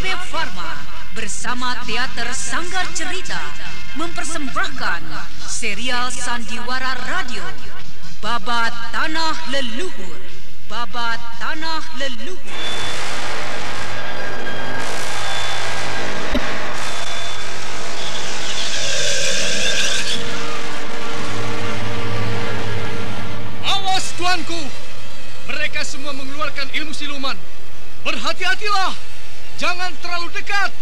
Kalbe Farma bersama Teater Sanggar Cerita mempersembahkan serial Sandiwara Radio Babat Tanah Leluhur. Babat Tanah Leluhur. Awas tuanku, mereka semua mengeluarkan ilmu siluman. Berhati-hatilah, jangan terlalu dekat.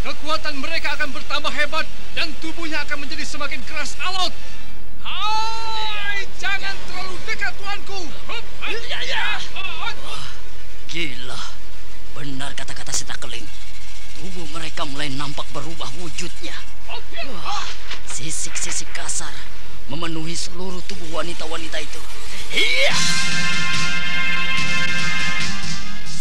Kekuatan mereka akan bertambah hebat dan tubuhnya akan menjadi semakin keras alot. Hai, jangan terlalu dekat tuanku. Hup, Iya, iya. Gila, benar kata-kata Sita Keling. Tubuh mereka mulai nampak berubah wujudnya. Wah, sisik-sisik kasar memenuhi seluruh tubuh wanita-wanita itu. Iya.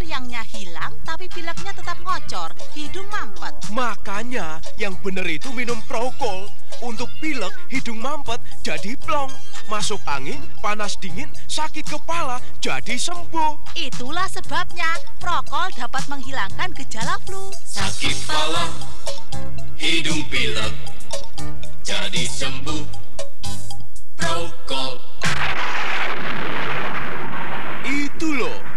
meriangnya hilang tapi pileknya tetap ngocor, hidung mampet. Makanya yang bener itu minum prokol Untuk pilek, hidung mampet, jadi plong Masuk angin, panas dingin, sakit kepala, jadi sembuh Itulah sebabnya prokol dapat menghilangkan gejala flu. Sakit kepala hidung pilek, jadi sembuh. Prokol.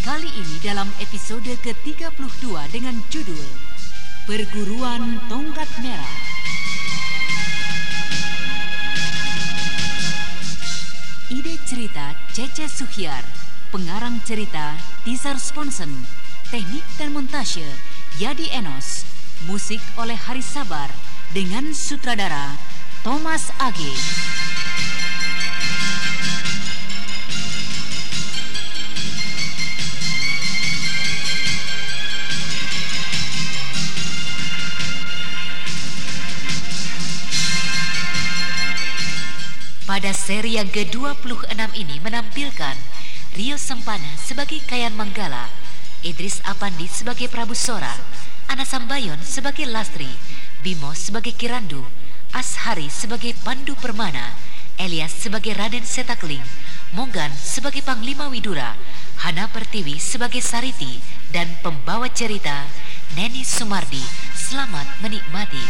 kali ini dalam episode ke-32 dengan judul Perguruan Tongkat Merah. Ide cerita Cece Suhyar, pengarang cerita Tizar Sponsen, teknik dan montase Yadi Enos, musik oleh Haris Sabar dengan sutradara Thomas Age. Pada seri yang ke-26 ini menampilkan Rio Sempana sebagai Kayan Manggala, Idris Apandi sebagai Prabu Sora, Ana Sambayon sebagai Lastri, Bimo sebagai Kirandu, Ashari sebagai Pandu Permana, Elias sebagai Raden Setakling, Mogan sebagai Panglima Widura, Hana Pertiwi sebagai Sariti, dan pembawa cerita Neni Sumardi. Selamat menikmati.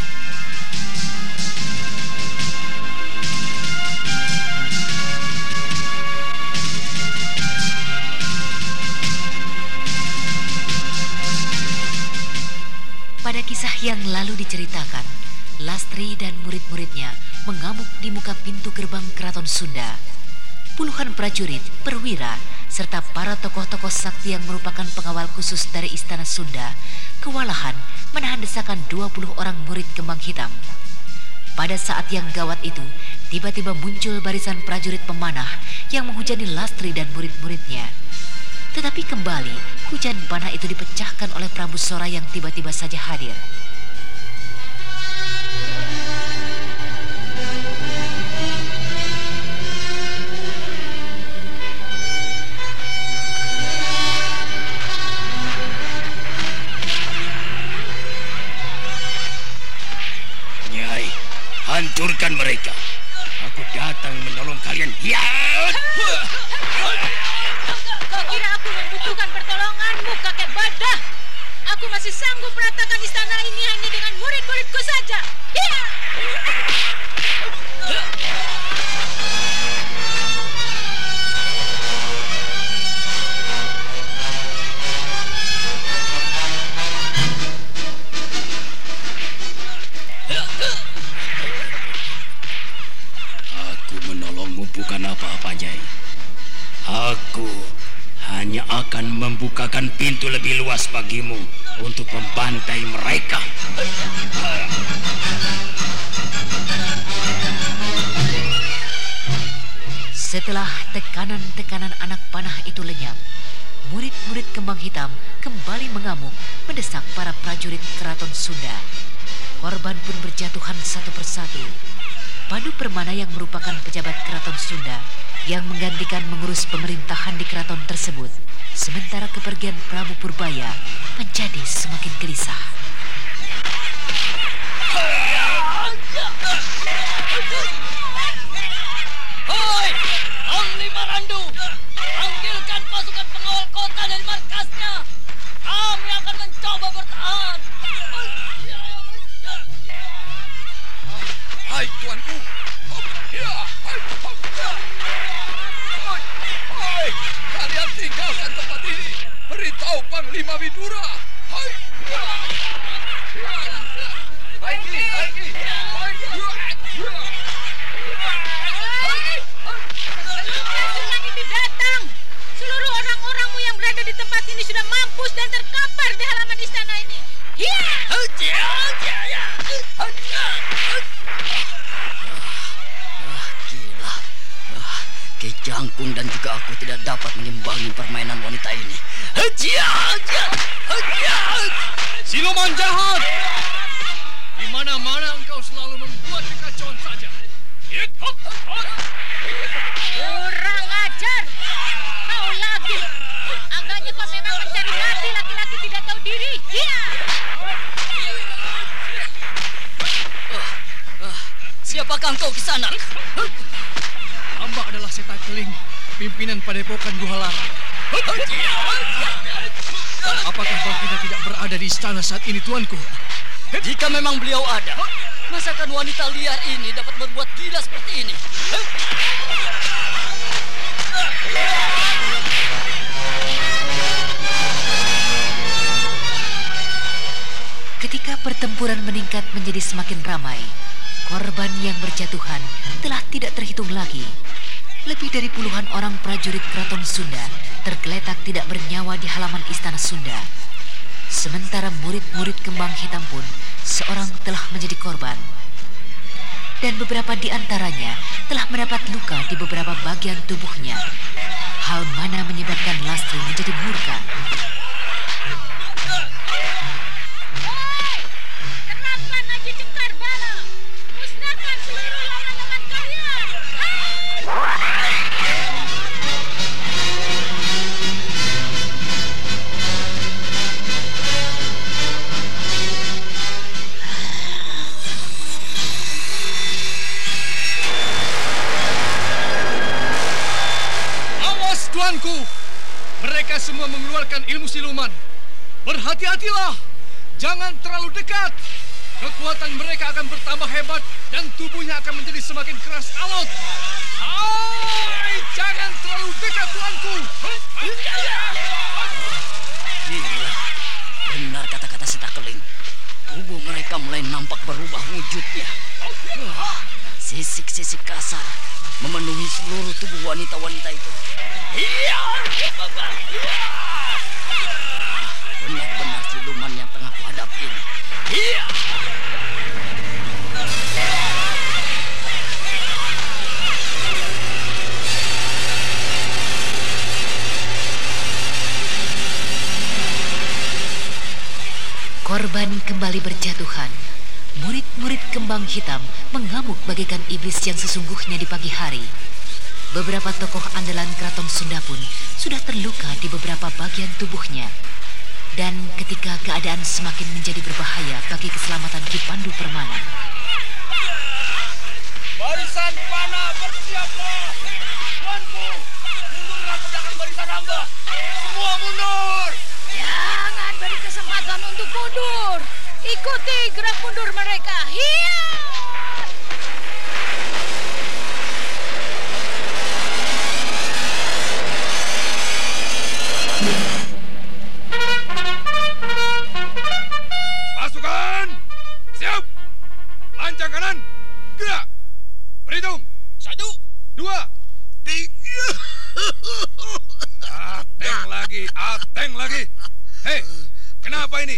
Lastri dan murid-muridnya mengamuk di muka pintu gerbang keraton Sunda. Puluhan prajurit, perwira, serta para tokoh-tokoh sakti yang merupakan pengawal khusus dari Istana Sunda kewalahan menahan desakan 20 orang murid kembang hitam. Pada saat yang gawat itu, tiba-tiba muncul barisan prajurit pemanah yang menghujani Lastri dan murid-muridnya. Tetapi kembali, hujan panah itu dipecahkan oleh Prabu Sora yang tiba-tiba saja hadir. Datang menolong kalian. Ya! Kau kira aku membutuhkan pertolonganmu, kakek badah? Aku masih sanggup meratakan istana ini bagimu untuk membantai mereka. Setelah tekanan-tekanan anak panah itu lenyap, murid-murid kembang hitam kembali mengamuk mendesak para prajurit keraton Sunda. Korban pun berjatuhan satu persatu. Padu Permana yang merupakan pejabat keraton Sunda yang menggantikan mengurus pemerintahan di keraton tersebut. Sementara kepergian Prabu Purbaya menjadi semakin gelisah. Hoi, Angli Marandu, panggilkan pasukan pengawal kota dari markasnya. Kami akan mencoba bertahan. Hai tuanku. Hai, hop, ya. Hai, hai, kalian tinggalkan tempat ini. Beritahu Panglima Widura. Hai, ya, ya, ya. Lagi, lagi. Hai, ya, dan juga aku tidak dapat mengimbangi permainan wanita ini. Siluman jahat! Di mana-mana engkau selalu membuat kekacauan saja. Kurang ajar. Kau lagi. Agaknya kau memang mencari mati laki-laki tidak tahu diri. Hiya! Siapakah engkau ke sana? Hamba adalah Seta Keling, pimpinan Padepokan Guhalara. Apakah Baginda tidak berada di istana saat ini, tuanku? Jika memang beliau ada, masakan wanita liar ini dapat berbuat gila seperti ini? Ketika pertempuran meningkat menjadi semakin ramai, korban yang berjatuhan telah tidak terhitung lagi. Lebih dari puluhan orang prajurit keraton Sunda tergeletak tidak bernyawa di halaman istana Sunda. Sementara murid-murid kembang hitam pun seorang telah menjadi korban. Dan beberapa di antaranya telah mendapat luka di beberapa bagian tubuhnya. Hal mana menyebabkan Lastri menjadi murka. Tuanku! Mereka semua mengeluarkan ilmu siluman. Berhati-hatilah! Jangan terlalu dekat! Kekuatan mereka akan bertambah hebat dan tubuhnya akan menjadi semakin keras alot. Hai! Jangan terlalu dekat tuanku! Gila. Benar kata-kata Sita Keling. Tubuh mereka mulai nampak berubah wujudnya. Sisik-sisik kasar memenuhi seluruh tubuh wanita-wanita itu. Iya. Benar-benar siluman yang tengah kuhadapi ini. Iya. Korban kembali berjatuhan. Murid-murid kembang hitam mengamuk bagaikan iblis yang sesungguhnya di pagi hari. Beberapa tokoh andalan keraton Sunda pun sudah terluka di beberapa bagian tubuhnya. Dan ketika keadaan semakin menjadi berbahaya bagi keselamatan Ki Pandu Permana, Barisan panah bersiaplah! Tuanku, mundurlah ke belakang barisan hamba! Semua mundur! Jangan beri kesempatan untuk mundur. Ikuti gerak mundur mereka. Hiya! Pasukan! Siap! Lancang kanan! Gerak! Berhitung! Satu, Dua! tiga. Ateng lagi! Ateng lagi! Hei! Kenapa ini?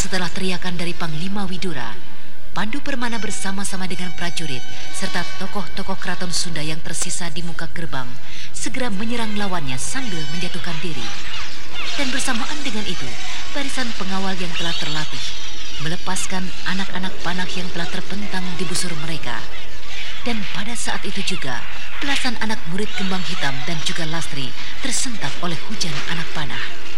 Setelah teriakan dari Panglima Widura, Pandu Permana bersama-sama dengan prajurit serta tokoh-tokoh keraton Sunda yang tersisa di muka gerbang segera menyerang lawannya sambil menjatuhkan diri. Dan bersamaan dengan itu, barisan pengawal yang telah terlatih melepaskan anak-anak panah yang telah terpentang di busur mereka. Dan pada saat itu juga, belasan anak murid kembang hitam dan juga lastri tersentak oleh hujan anak panah.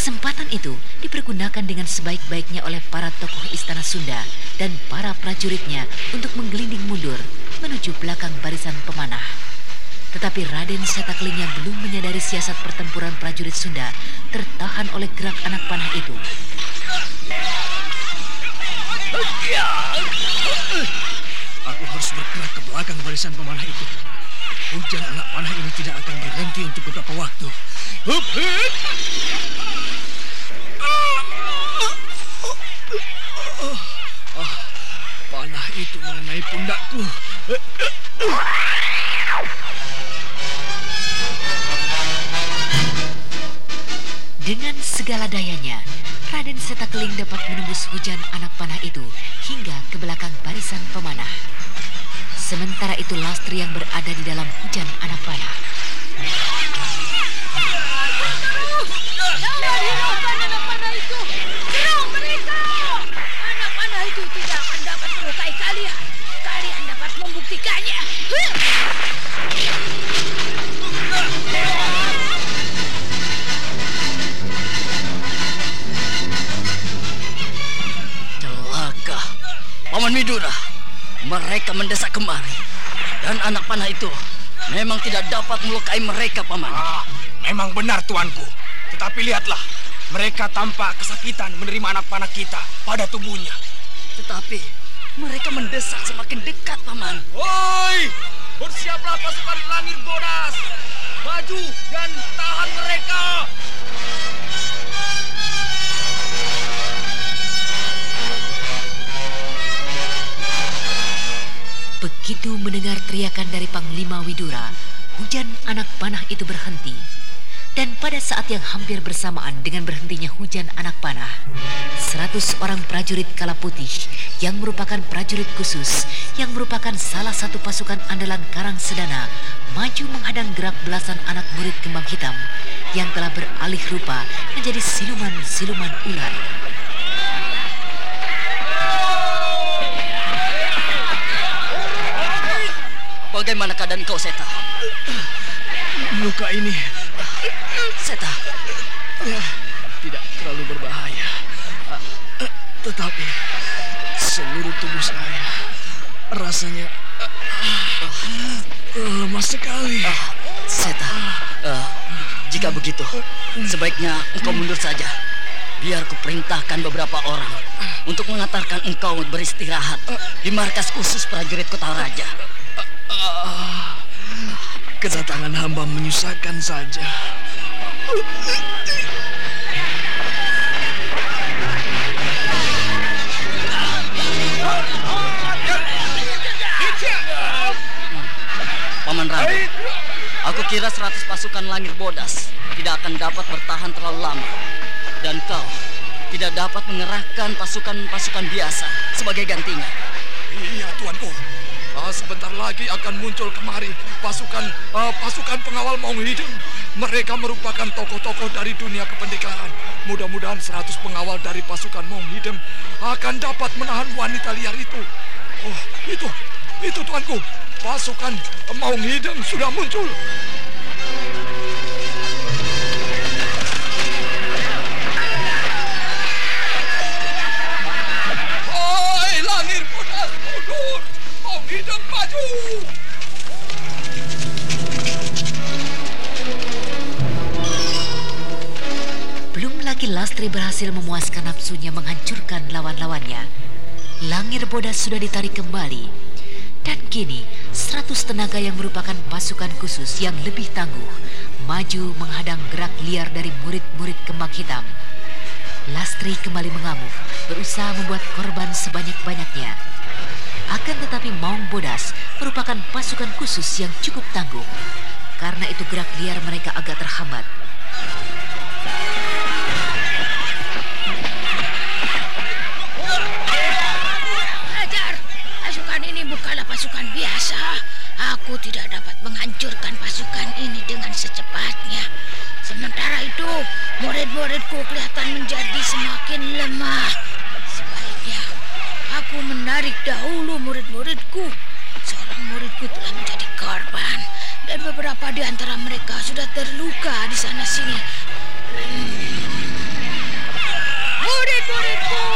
Kesempatan itu dipergunakan dengan sebaik-baiknya oleh para tokoh istana Sunda dan para prajuritnya untuk menggelinding mundur menuju belakang barisan pemanah. Tetapi Raden Setakling yang belum menyadari siasat pertempuran prajurit Sunda tertahan oleh gerak anak panah itu. Aku harus bergerak ke belakang barisan pemanah itu. Hujan anak panah ini tidak akan berhenti untuk beberapa waktu. Hup, hup. Ah, panah itu mengenai pundakku. Dengan segala dayanya, Raden Setakling dapat menembus hujan anak panah itu hingga ke belakang barisan pemanah. Sementara itu Lastri yang berada di dalam hujan anak panah. Jangan hiraukan anak panah itu. Huh! Celaka. Paman Midura, mereka mendesak kemari. Dan anak panah itu memang tidak dapat melukai mereka, Paman. Ah, memang benar tuanku. Tetapi lihatlah, mereka tampak kesakitan menerima anak panah kita pada tubuhnya. Tetapi mereka mendesak semakin dekat, Paman. Woi, bersiaplah pasukan langit bodas. Maju dan tahan mereka. Begitu mendengar teriakan dari Panglima Widura, hujan anak panah itu berhenti. Dan pada saat yang hampir bersamaan dengan berhentinya hujan anak panah, seratus orang prajurit Kala Putih yang merupakan prajurit khusus yang merupakan salah satu pasukan andalan Karang Sedana maju menghadang gerak belasan anak murid kembang hitam yang telah beralih rupa menjadi siluman-siluman ular. Bagaimana keadaan kau, Seta? Luka ini Seta, ya, tidak terlalu berbahaya. Ah, eh, Tetapi seluruh tubuh saya rasanya ah, ah, lemah sekali. Seta, eh, jika begitu, sebaiknya engkau mundur saja. biar kuperintahkan beberapa orang untuk mengantarkan engkau beristirahat di markas khusus prajurit kota raja. Kedatangan hamba menyusahkan saja. Paman Rabu, aku kira 100 pasukan langit bodas tidak akan dapat bertahan terlalu lama. Dan kau tidak dapat mengerahkan pasukan-pasukan biasa sebagai gantinya. Iya, tuanku. Ah, sebentar lagi akan muncul kemari pasukan ah, pasukan pengawal Maung Hideng. Mereka merupakan tokoh-tokoh dari dunia kependekaan. Mudah-mudahan 100 pengawal dari pasukan Maung Hideng akan dapat menahan wanita liar itu. Oh, itu, itu tuanku. Pasukan Maung Hideng sudah muncul. Belum lagi Lastri berhasil memuaskan nafsunya menghancurkan lawan-lawannya. Langir Bodas sudah ditarik kembali. Dan kini, seratus tenaga yang merupakan pasukan khusus yang lebih tangguh maju menghadang gerak liar dari murid-murid kembang hitam. Lastri kembali mengamuk, berusaha membuat korban sebanyak-banyaknya. Akan tetapi Maung Bodas merupakan pasukan khusus yang cukup tangguh. Karena itu gerak liar mereka agak terhambat. Ajar, pasukan ini bukanlah pasukan biasa. Aku tidak dapat menghancurkan pasukan ini dengan secepatnya. Sementara itu, murid-muridku kelihatan menjadi semakin lemah. Sebaiknya aku menarik dahulu murid-muridku. Seorang muridku telah menjadi korban dan beberapa di antara mereka sudah terluka di sana sini. Murid-muridku,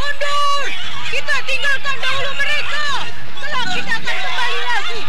mundur! Kita tinggalkan dahulu mereka. Kelak kita akan kembali lagi.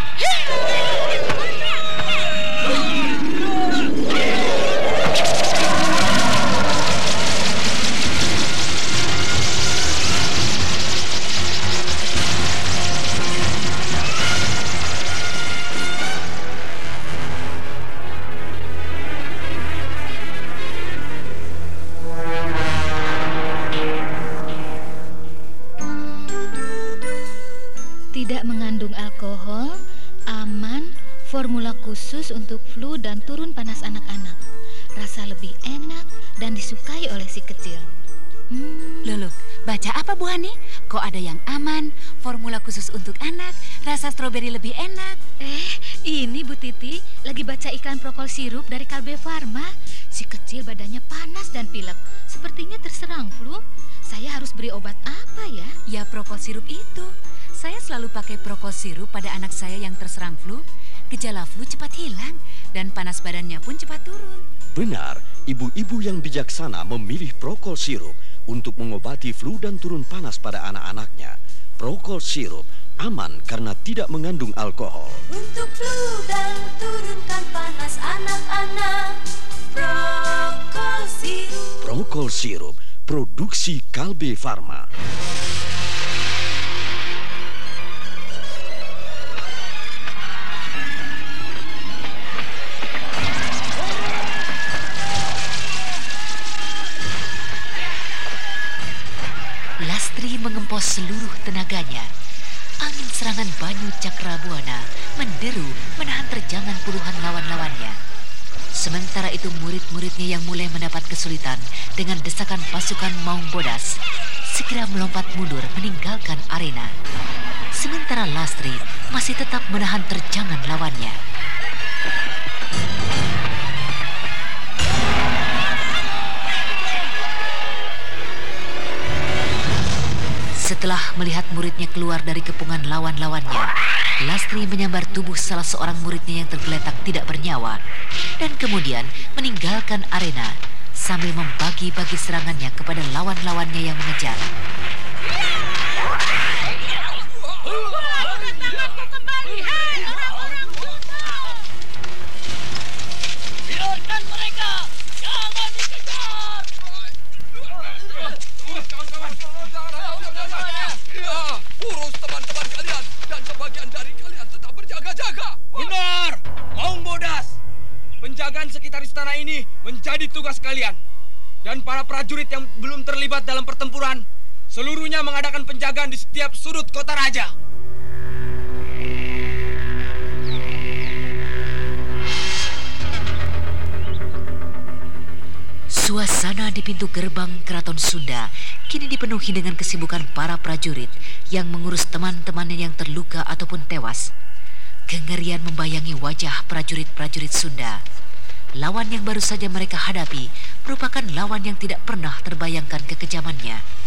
Tidak mengandung alkohol, aman, formula khusus untuk flu dan turun panas anak-anak. Rasa lebih enak dan disukai oleh si kecil. Hmm, Lulu, baca apa Bu Hani? Kok ada yang aman, formula khusus untuk anak, rasa stroberi lebih enak. Eh, ini Bu Titi lagi baca iklan prokol sirup dari Kalbe Farma. Si kecil badannya panas dan pilek. Sepertinya terserang flu. Saya harus beri obat apa ya? Ya prokol sirup itu. Saya selalu pakai prokol sirup pada anak saya yang terserang flu. Gejala flu cepat hilang dan panas badannya pun cepat turun. Benar, ibu-ibu yang bijaksana memilih Prokol sirup untuk mengobati flu dan turun panas pada anak-anaknya. Prokol sirup aman karena tidak mengandung alkohol. Untuk flu dan turunkan panas anak-anak Prokol sirup Prokol sirup produksi Kalbe Farma. Lastri mengempos seluruh tenaganya. Angin serangan Banyu Cakrabuana menderu menahan terjangan puluhan lawan-lawannya. Sementara itu murid-muridnya yang mulai mendapat kesulitan dengan desakan pasukan Maung Bodas segera melompat mundur meninggalkan arena. Sementara Lastri masih tetap menahan terjangan lawannya. Setelah melihat muridnya keluar dari kepungan lawan-lawannya, Lastri menyambar tubuh salah seorang muridnya yang tergeletak tidak bernyawa dan kemudian meninggalkan arena sambil membagi-bagi serangannya kepada lawan-lawannya yang mengejar. Benar, Maung Bodas. Penjagaan sekitar istana ini menjadi tugas kalian. Dan para prajurit yang belum terlibat dalam pertempuran, seluruhnya mengadakan penjagaan di setiap sudut kota raja. Suasana di pintu gerbang keraton Sunda kini dipenuhi dengan kesibukan para prajurit yang mengurus teman-temannya yang terluka ataupun tewas. Kengerian membayangi wajah prajurit-prajurit Sunda. Lawan yang baru saja mereka hadapi merupakan lawan yang tidak pernah terbayangkan kekejamannya.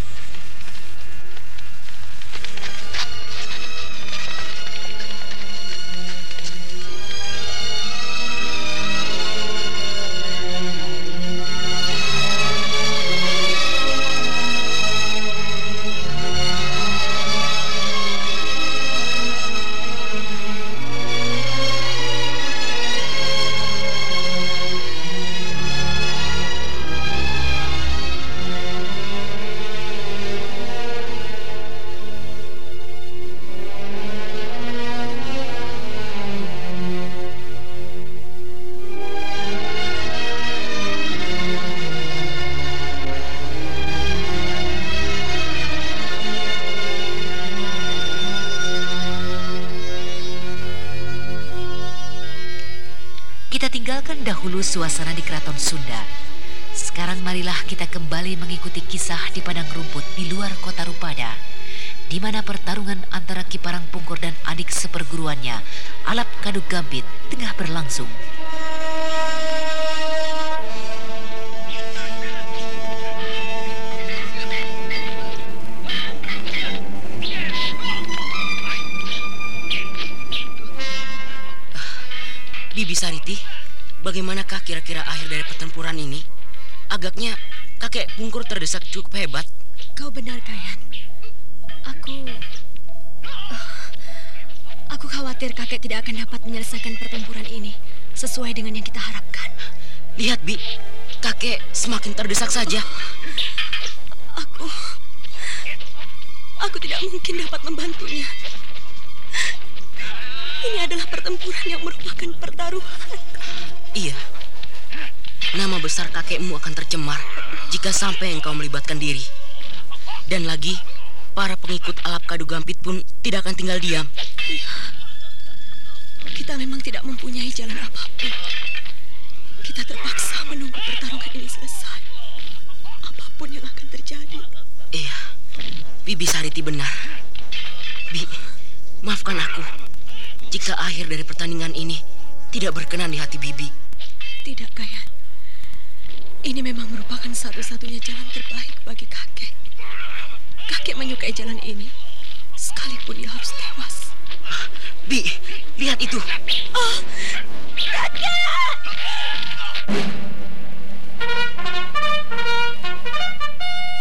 Suasana di keraton Sunda. Sekarang marilah kita kembali mengikuti kisah di padang rumput di luar kota Rupada, di mana pertarungan antara Kiparang Pungkur dan adik seperguruannya, Alap Kaduk Gambit, tengah berlangsung. Bibi Sariti, bagaimanakah kira-kira akhir dari pertempuran ini? Agaknya kakek Pungkur terdesak cukup hebat. Kau benar, Kayan. Aku... eh, aku khawatir kakek tidak akan dapat menyelesaikan pertempuran ini sesuai dengan yang kita harapkan. Lihat, Bi, kakek semakin terdesak saja. Aku... Aku tidak mungkin dapat membantunya. Ini adalah pertempuran yang merupakan pertaruhan. Iya. Nama besar kakekmu akan tercemar jika sampai engkau melibatkan diri. Dan lagi, para pengikut Alap Kadu Gampit pun tidak akan tinggal diam. Iya. Kita memang tidak mempunyai jalan apa pun. Kita terpaksa menunggu pertarungan ini selesai. Apa pun yang akan terjadi. Iya, Bibi Sariti benar. Bi, maafkan aku jika akhir dari pertandingan ini tidak berkenan di hati Bibi. Tidak, Kayan. Ini memang merupakan satu-satunya jalan terbaik bagi kakek. Kakek menyukai jalan ini, sekalipun dia harus tewas. Bi, lihat itu. Oh, kakek!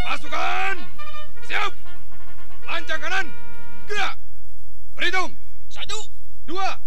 Pasukan, siap. Lancang kanan, gerak. Berhitung. Satu, Dua.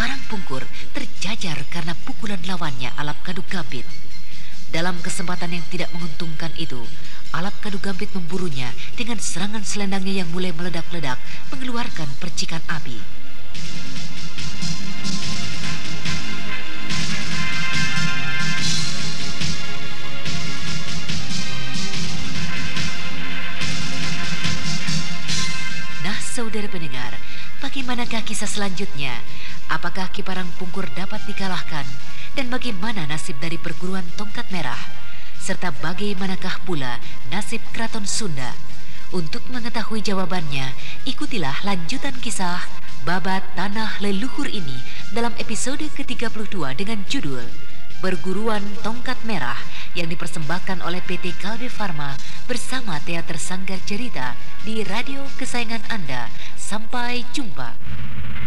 Kiparang Pungkur terjajar karena pukulan lawannya Alap Kaduk Gambit. Dalam kesempatan yang tidak menguntungkan itu, Alap Kaduk Gambit memburunya dengan serangan selendangnya yang mulai meledak-ledak mengeluarkan percikan api. Nah, saudara pendengar, bagaimanakah kisah selanjutnya? Apakah Kiparang Pungkur dapat dikalahkan? Dan bagaimana nasib dari perguruan tongkat merah? Serta bagaimanakah pula nasib keraton Sunda? Untuk mengetahui jawabannya, ikutilah lanjutan kisah Babat Tanah Leluhur ini dalam episode ke-32 dengan judul Perguruan Tongkat Merah yang dipersembahkan oleh PT Kalbe Farma bersama Teater Sanggar Cerita di radio kesayangan Anda. Sampai jumpa.